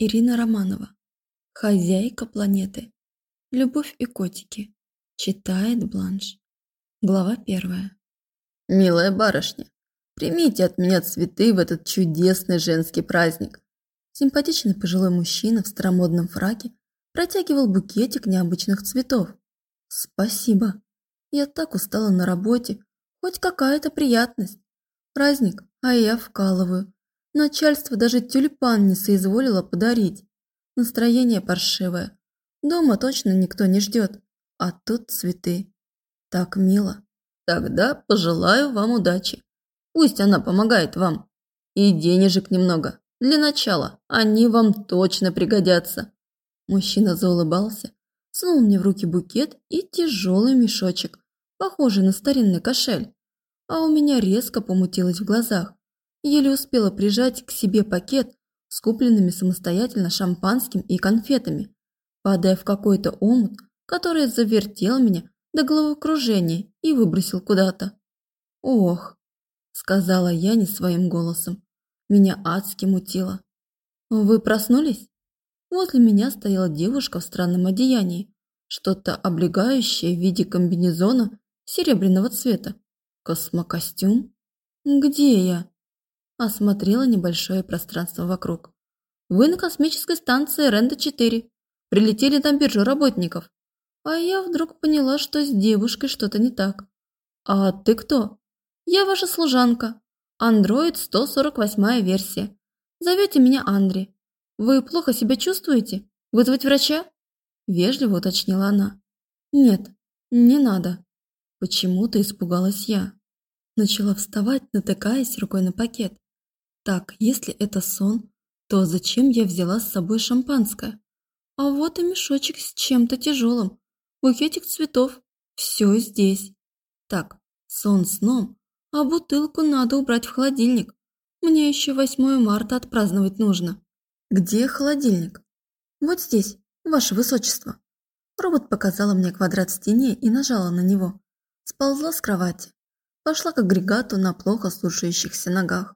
Ирина Романова. Хозяйка планеты. Любовь и котики. Читает Бланш. Глава первая. Милая барышня, примите от меня цветы в этот чудесный женский праздник. Симпатичный пожилой мужчина в старомодном фраке протягивал букетик необычных цветов. Спасибо. Я так устала на работе. Хоть какая-то приятность. Праздник, а я вкалываю. Начальство даже тюльпан не соизволило подарить. Настроение паршивое. Дома точно никто не ждет. А тут цветы. Так мило. Тогда пожелаю вам удачи. Пусть она помогает вам. И денежек немного. Для начала. Они вам точно пригодятся. Мужчина заулыбался, сунул мне в руки букет и тяжелый мешочек, похожий на старинный кошель. А у меня резко помутилось в глазах. Еле успела прижать к себе пакет с купленными самостоятельно шампанским и конфетами, падая в какой-то омут, который завертел меня до головокружения и выбросил куда-то. «Ох», – сказала я не своим голосом, меня адски мутило. «Вы проснулись?» Возле меня стояла девушка в странном одеянии, что-то облегающее в виде комбинезона серебряного цвета. Космокостюм? Где я? Осмотрела небольшое пространство вокруг. Вы на космической станции Ренда-4. Прилетели на биржу работников. А я вдруг поняла, что с девушкой что-то не так. А ты кто? Я ваша служанка. Андроид 148 версия. Зовете меня Андри. Вы плохо себя чувствуете? Вызвать врача? Вежливо уточнила она. Нет, не надо. Почему-то испугалась я. Начала вставать, натыкаясь рукой на пакет. Так, если это сон, то зачем я взяла с собой шампанское? А вот и мешочек с чем-то тяжелым. Букетик цветов. Все здесь. Так, сон сном, а бутылку надо убрать в холодильник. Мне еще 8 марта отпраздновать нужно. Где холодильник? Вот здесь, ваше высочество. Робот показала мне квадрат в стене и нажала на него. Сползла с кровати. Пошла к агрегату на плохо слушающихся ногах.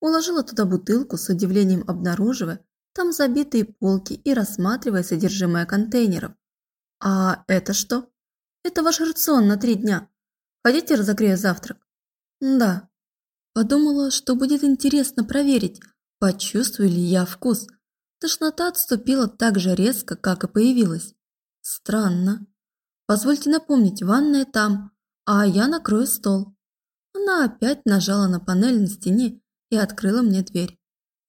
Уложила туда бутылку, с удивлением обнаруживая, там забитые полки и рассматривая содержимое контейнеров. «А это что?» «Это ваш рацион на три дня. Хотите разогрею завтрак?» «Да». Подумала, что будет интересно проверить, почувствую ли я вкус. Тошнота отступила так же резко, как и появилась. Странно. Позвольте напомнить, ванная там, а я накрою стол. Она опять нажала на панель на стене и открыла мне дверь.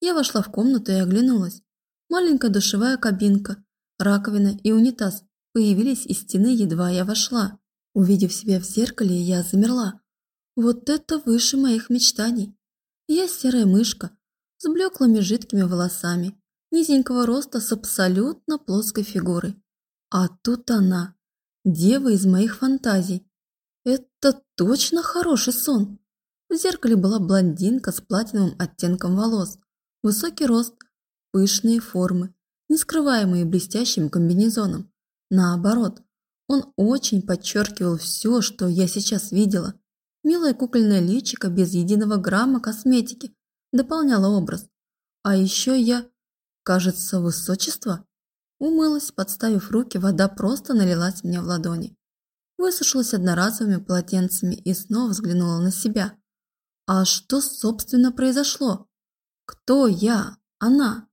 Я вошла в комнату и оглянулась. Маленькая душевая кабинка, раковина и унитаз появились из стены, едва я вошла. Увидев себя в зеркале, я замерла. Вот это выше моих мечтаний. Я серая мышка с блеклыми жидкими волосами, низенького роста с абсолютно плоской фигурой. А тут она, дева из моих фантазий. Это точно хороший сон. В зеркале была блондинка с платиновым оттенком волос, высокий рост, пышные формы, не скрываемые блестящим комбинезоном. Наоборот, он очень подчеркивал все, что я сейчас видела. Милое кукольное личико без единого грамма косметики дополняло образ. А еще я, кажется, высочество. Умылась, подставив руки, вода просто налилась мне в ладони. Высушилась одноразовыми полотенцами и снова взглянула на себя. А что, собственно, произошло? Кто я? Она?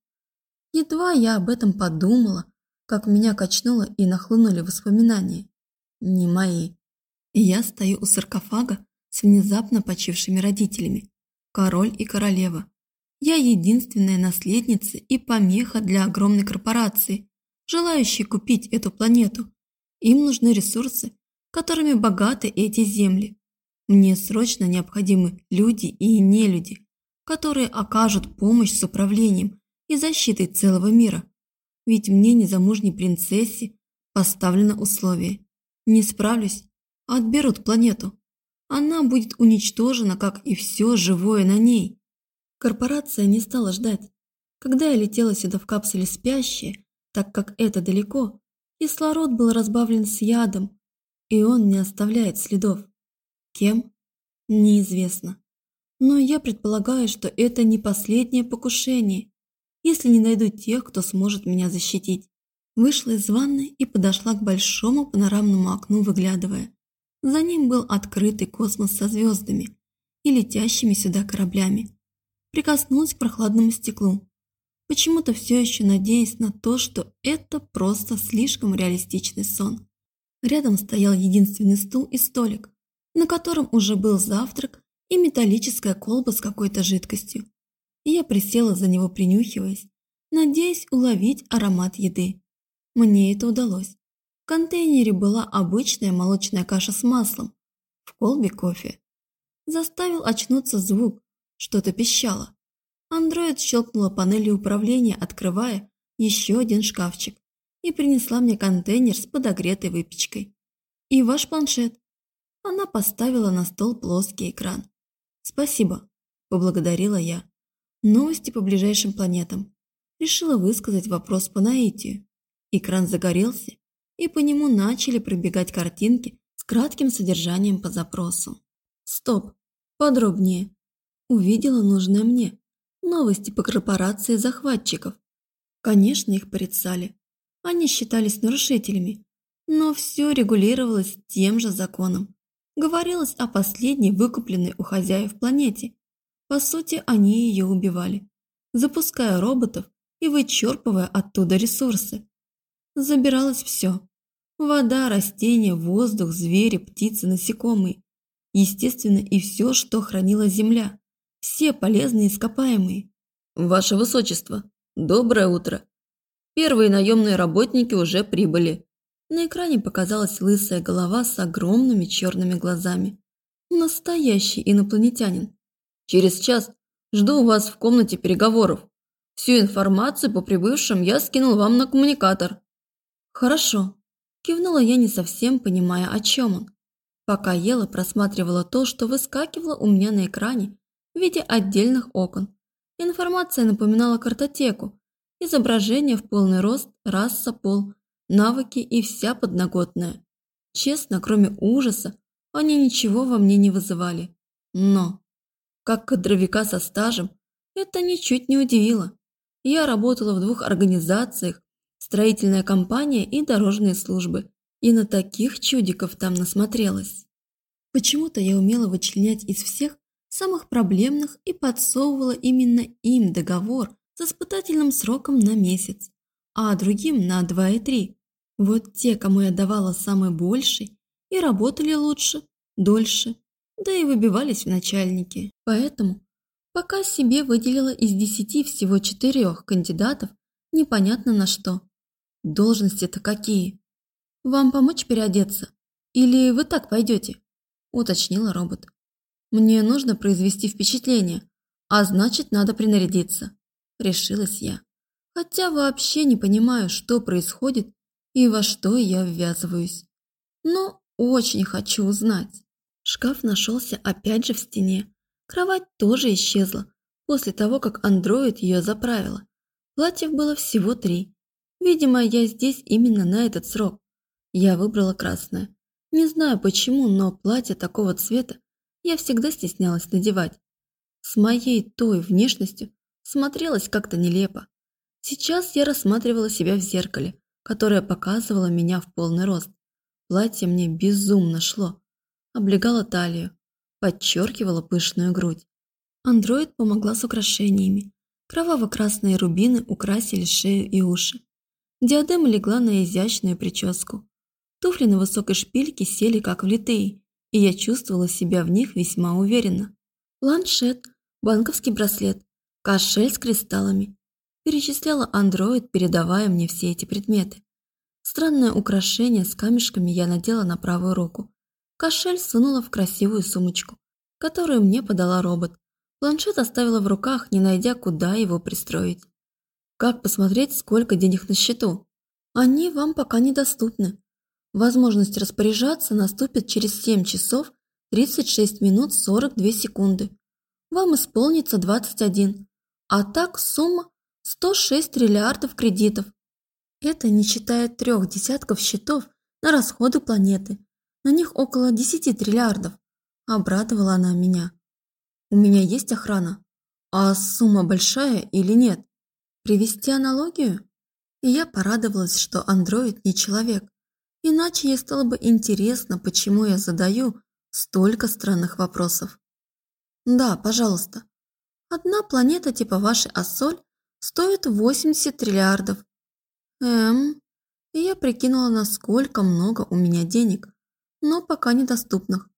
Едва я об этом подумала, как меня качнуло и нахлынули воспоминания. Не мои. Я стою у саркофага с внезапно почившими родителями. Король и королева. Я единственная наследница и помеха для огромной корпорации, желающей купить эту планету. Им нужны ресурсы, которыми богаты эти земли. Мне срочно необходимы люди и нелюди, которые окажут помощь с управлением и защитой целого мира. Ведь мне, незамужней принцессе, поставлено условие. Не справлюсь, отберут планету. Она будет уничтожена, как и все живое на ней. Корпорация не стала ждать. Когда я летела сюда в капсуле спящая, так как это далеко, кислород был разбавлен с ядом, и он не оставляет следов. Кем? Неизвестно. Но я предполагаю, что это не последнее покушение. если не найду тех, кто сможет меня защитить. Вышла из ванны и подошла к большому панорамному окну, выглядывая. За ним был открытый космос со звездами и летящими сюда кораблями. Прикоснулась к прохладному стеклу. Почему-то все еще надеясь на то, что это просто слишком реалистичный сон. Рядом стоял единственный стул и столик, на котором уже был завтрак и металлическая колба с какой-то жидкостью. И я присела за него, принюхиваясь, надеясь уловить аромат еды. Мне это удалось. В контейнере была обычная молочная каша с маслом, в колбе кофе. Заставил очнуться звук, что-то пищало. Андроид щелкнула панелью управления, открывая еще один шкафчик, и принесла мне контейнер с подогретой выпечкой. И ваш планшет. Она поставила на стол плоский экран. «Спасибо», – поблагодарила я. Новости по ближайшим планетам. Решила высказать вопрос по наитию. Экран загорелся, и по нему начали пробегать картинки с кратким содержанием по запросу. Стоп, подробнее. Увидела нужное мне. Новости по корпорации захватчиков. Конечно, их порицали. Они считались нарушителями. Но все регулировалось тем же законом. Говорилось о последней выкупленной у хозяев планете. По сути, они ее убивали, запуская роботов и вычерпывая оттуда ресурсы. Забиралось все. Вода, растения, воздух, звери, птицы, насекомые. Естественно, и все, что хранила земля. Все полезные ископаемые. Ваше Высочество, доброе утро. Первые наемные работники уже прибыли. На экране показалась лысая голова с огромными черными глазами. Настоящий инопланетянин. Через час жду вас в комнате переговоров. Всю информацию по прибывшим я скинул вам на коммуникатор. «Хорошо», – кивнула я не совсем, понимая, о чем он. Пока ела, просматривала то, что выскакивало у меня на экране в виде отдельных окон. Информация напоминала картотеку, изображение в полный рост, раса, пол, навыки и вся подноготная. Честно, кроме ужаса, они ничего во мне не вызывали. Но, как кадровика со стажем, это ничуть не удивило. Я работала в двух организациях строительная компания и дорожные службы. И на таких чудиков там насмотрелась. Почему-то я умела вычленять из всех самых проблемных и подсовывала именно им договор с испытательным сроком на месяц, а другим на два и три. Вот те, кому я давала самый больший, и работали лучше, дольше, да и выбивались в начальники. Поэтому пока себе выделила из десяти всего четырех кандидатов непонятно на что. Должности-то какие? Вам помочь переодеться? Или вы так пойдете? Уточнила робот. Мне нужно произвести впечатление, а значит, надо принарядиться. Решилась я. Хотя вообще не понимаю, что происходит и во что я ввязываюсь. Но очень хочу узнать. Шкаф нашелся опять же в стене. Кровать тоже исчезла после того, как андроид ее заправила. Платьев было всего три. Видимо, я здесь именно на этот срок. Я выбрала красное. Не знаю почему, но платье такого цвета я всегда стеснялась надевать. С моей той внешностью смотрелось как-то нелепо. Сейчас я рассматривала себя в зеркале, которое показывало меня в полный рост. Платье мне безумно шло. Облегало талию, подчеркивало пышную грудь. Андроид помогла с украшениями. Кроваво-красные рубины украсили шею и уши. Диадема легла на изящную прическу. Туфли на высокой шпильке сели как влитые, и я чувствовала себя в них весьма уверенно. Планшет, банковский браслет, кошель с кристаллами. Перечисляла андроид, передавая мне все эти предметы. Странное украшение с камешками я надела на правую руку. Кошель сунула в красивую сумочку, которую мне подала робот. Планшет оставила в руках, не найдя, куда его пристроить. Как посмотреть, сколько денег на счету? Они вам пока недоступны. Возможность распоряжаться наступит через 7 часов 36 минут 42 секунды. Вам исполнится 21. А так сумма 106 триллиардов кредитов. Это не считая трех десятков счетов на расходы планеты. На них около 10 триллиардов. Обрадовала она меня. У меня есть охрана. А сумма большая или нет? Привести аналогию? И я порадовалась, что андроид не человек. Иначе ей стало бы интересно, почему я задаю столько странных вопросов. Да, пожалуйста. Одна планета типа вашей Ассоль стоит 80 триллиардов. Эм, и я прикинула, насколько много у меня денег, но пока недоступных.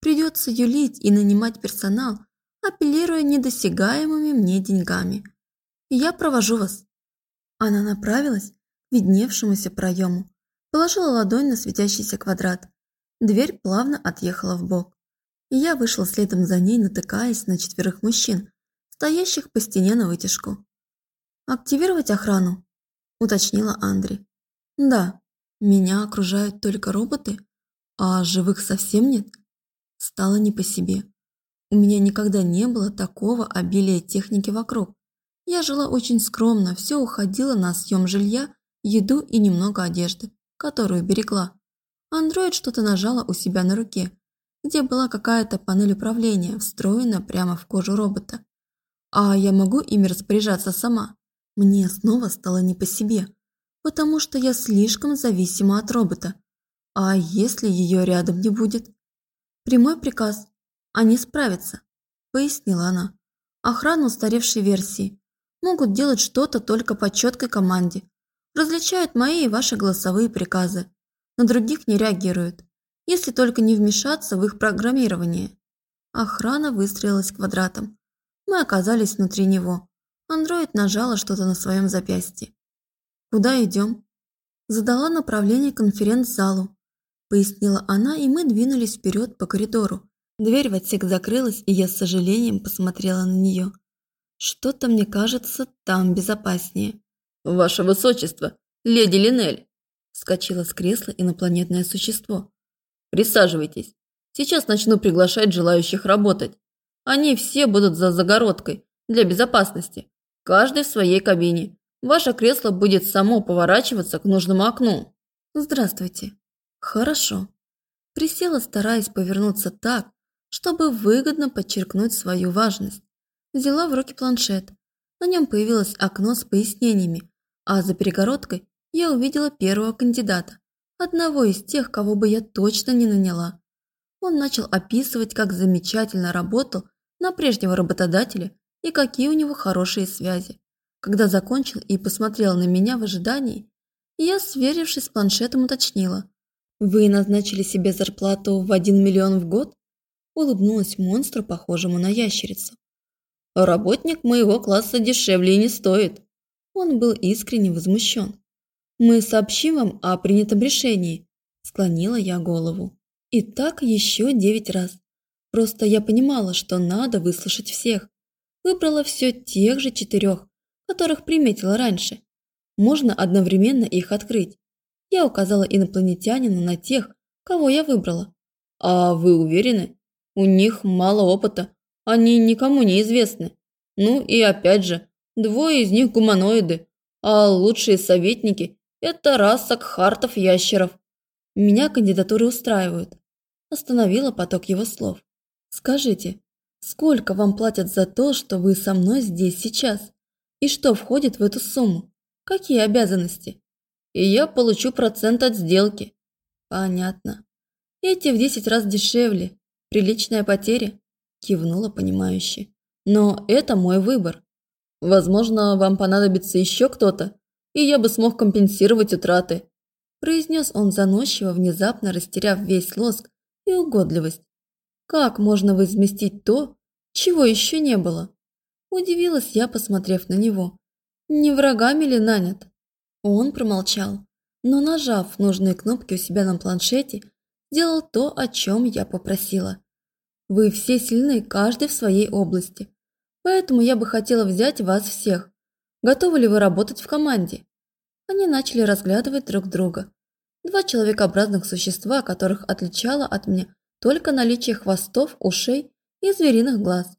Придется юлить и нанимать персонал, апеллируя недосягаемыми мне деньгами. Я провожу вас. Она направилась к видневшемуся проему, положила ладонь на светящийся квадрат. Дверь плавно отъехала в бок. Я вышла следом за ней, натыкаясь на четверых мужчин, стоящих по стене на вытяжку. «Активировать охрану?» – уточнила Андре. «Да, меня окружают только роботы, а живых совсем нет». Стало не по себе. У меня никогда не было такого обилия техники вокруг. Я жила очень скромно, все уходило на съем жилья, еду и немного одежды, которую берегла. Андроид что-то нажала у себя на руке, где была какая-то панель управления, встроена прямо в кожу робота. А я могу ими распоряжаться сама. Мне снова стало не по себе, потому что я слишком зависима от робота. А если ее рядом не будет? Прямой приказ. Они справятся, пояснила она. Охрана устаревшей версии. Могут делать что-то только по четкой команде. Различают мои и ваши голосовые приказы. На других не реагируют, если только не вмешаться в их программирование. Охрана выстроилась квадратом. Мы оказались внутри него. Андроид нажала что-то на своем запястье. «Куда идем?» Задала направление конференц-залу пояснила она, и мы двинулись вперед по коридору. Дверь в отсек закрылась, и я с сожалением посмотрела на нее. Что-то мне кажется, там безопаснее. «Ваше высочество, леди Линель!» Скочила с кресла инопланетное существо. «Присаживайтесь. Сейчас начну приглашать желающих работать. Они все будут за загородкой, для безопасности. Каждый в своей кабине. Ваше кресло будет само поворачиваться к нужному окну». «Здравствуйте», Хорошо. Присела, стараясь повернуться так, чтобы выгодно подчеркнуть свою важность. Взяла в руки планшет. На нем появилось окно с пояснениями, а за перегородкой я увидела первого кандидата, одного из тех, кого бы я точно не наняла. Он начал описывать, как замечательно работал на прежнего работодателя и какие у него хорошие связи. Когда закончил и посмотрел на меня в ожидании, я, сверившись с планшетом, уточнила – «Вы назначили себе зарплату в один миллион в год?» Улыбнулась монстру, похожему на ящерицу. «Работник моего класса дешевле не стоит». Он был искренне возмущен. «Мы сообщим вам о принятом решении», – склонила я голову. И так еще девять раз. Просто я понимала, что надо выслушать всех. Выбрала все тех же четырех, которых приметила раньше. Можно одновременно их открыть. Я указала инопланетянину на тех, кого я выбрала. «А вы уверены? У них мало опыта, они никому не известны. Ну и опять же, двое из них гуманоиды, а лучшие советники – это раса кхартов-ящеров. Меня кандидатуры устраивают». Остановила поток его слов. «Скажите, сколько вам платят за то, что вы со мной здесь сейчас? И что входит в эту сумму? Какие обязанности?» и я получу процент от сделки. Понятно. Эти в десять раз дешевле. Приличная потеря. Кивнула понимающе. Но это мой выбор. Возможно, вам понадобится еще кто-то, и я бы смог компенсировать утраты. Произнес он заносчиво, внезапно растеряв весь лоск и угодливость. Как можно возместить то, чего еще не было? Удивилась я, посмотрев на него. Не врагами ли нанят? Он промолчал, но нажав нужные кнопки у себя на планшете, сделал то, о чем я попросила. Вы все сильны, каждый в своей области. Поэтому я бы хотела взять вас всех. Готовы ли вы работать в команде? Они начали разглядывать друг друга. Два человекообразных существа, которых отличало от меня только наличие хвостов, ушей и звериных глаз.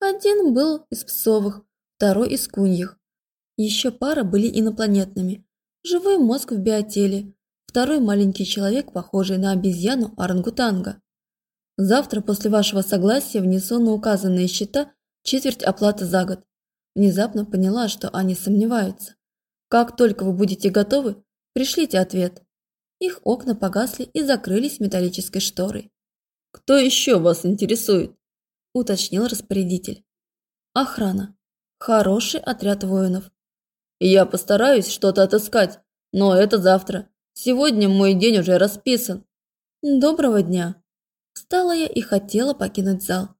Один был из псовых, второй из куньих. Еще пара были инопланетными. Живой мозг в биотеле, второй маленький человек, похожий на обезьяну орангутанга. Завтра после вашего согласия внесу на указанные счета четверть оплаты за год. Внезапно поняла, что они сомневаются. Как только вы будете готовы, пришлите ответ. Их окна погасли и закрылись металлической шторой. «Кто еще вас интересует?» – уточнил распорядитель. «Охрана. Хороший отряд воинов». «Я постараюсь что-то отыскать, но это завтра. Сегодня мой день уже расписан». «Доброго дня». Встала я и хотела покинуть зал.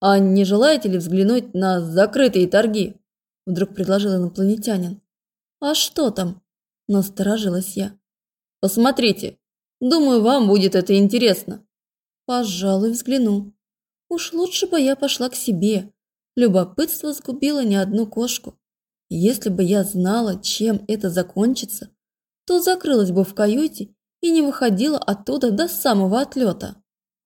«А не желаете ли взглянуть на закрытые торги?» Вдруг предложил инопланетянин. «А что там?» – насторожилась я. «Посмотрите. Думаю, вам будет это интересно». Пожалуй, взгляну. Уж лучше бы я пошла к себе. Любопытство сгубило не одну кошку. Если бы я знала, чем это закончится, то закрылась бы в каюте и не выходила оттуда до самого отлета.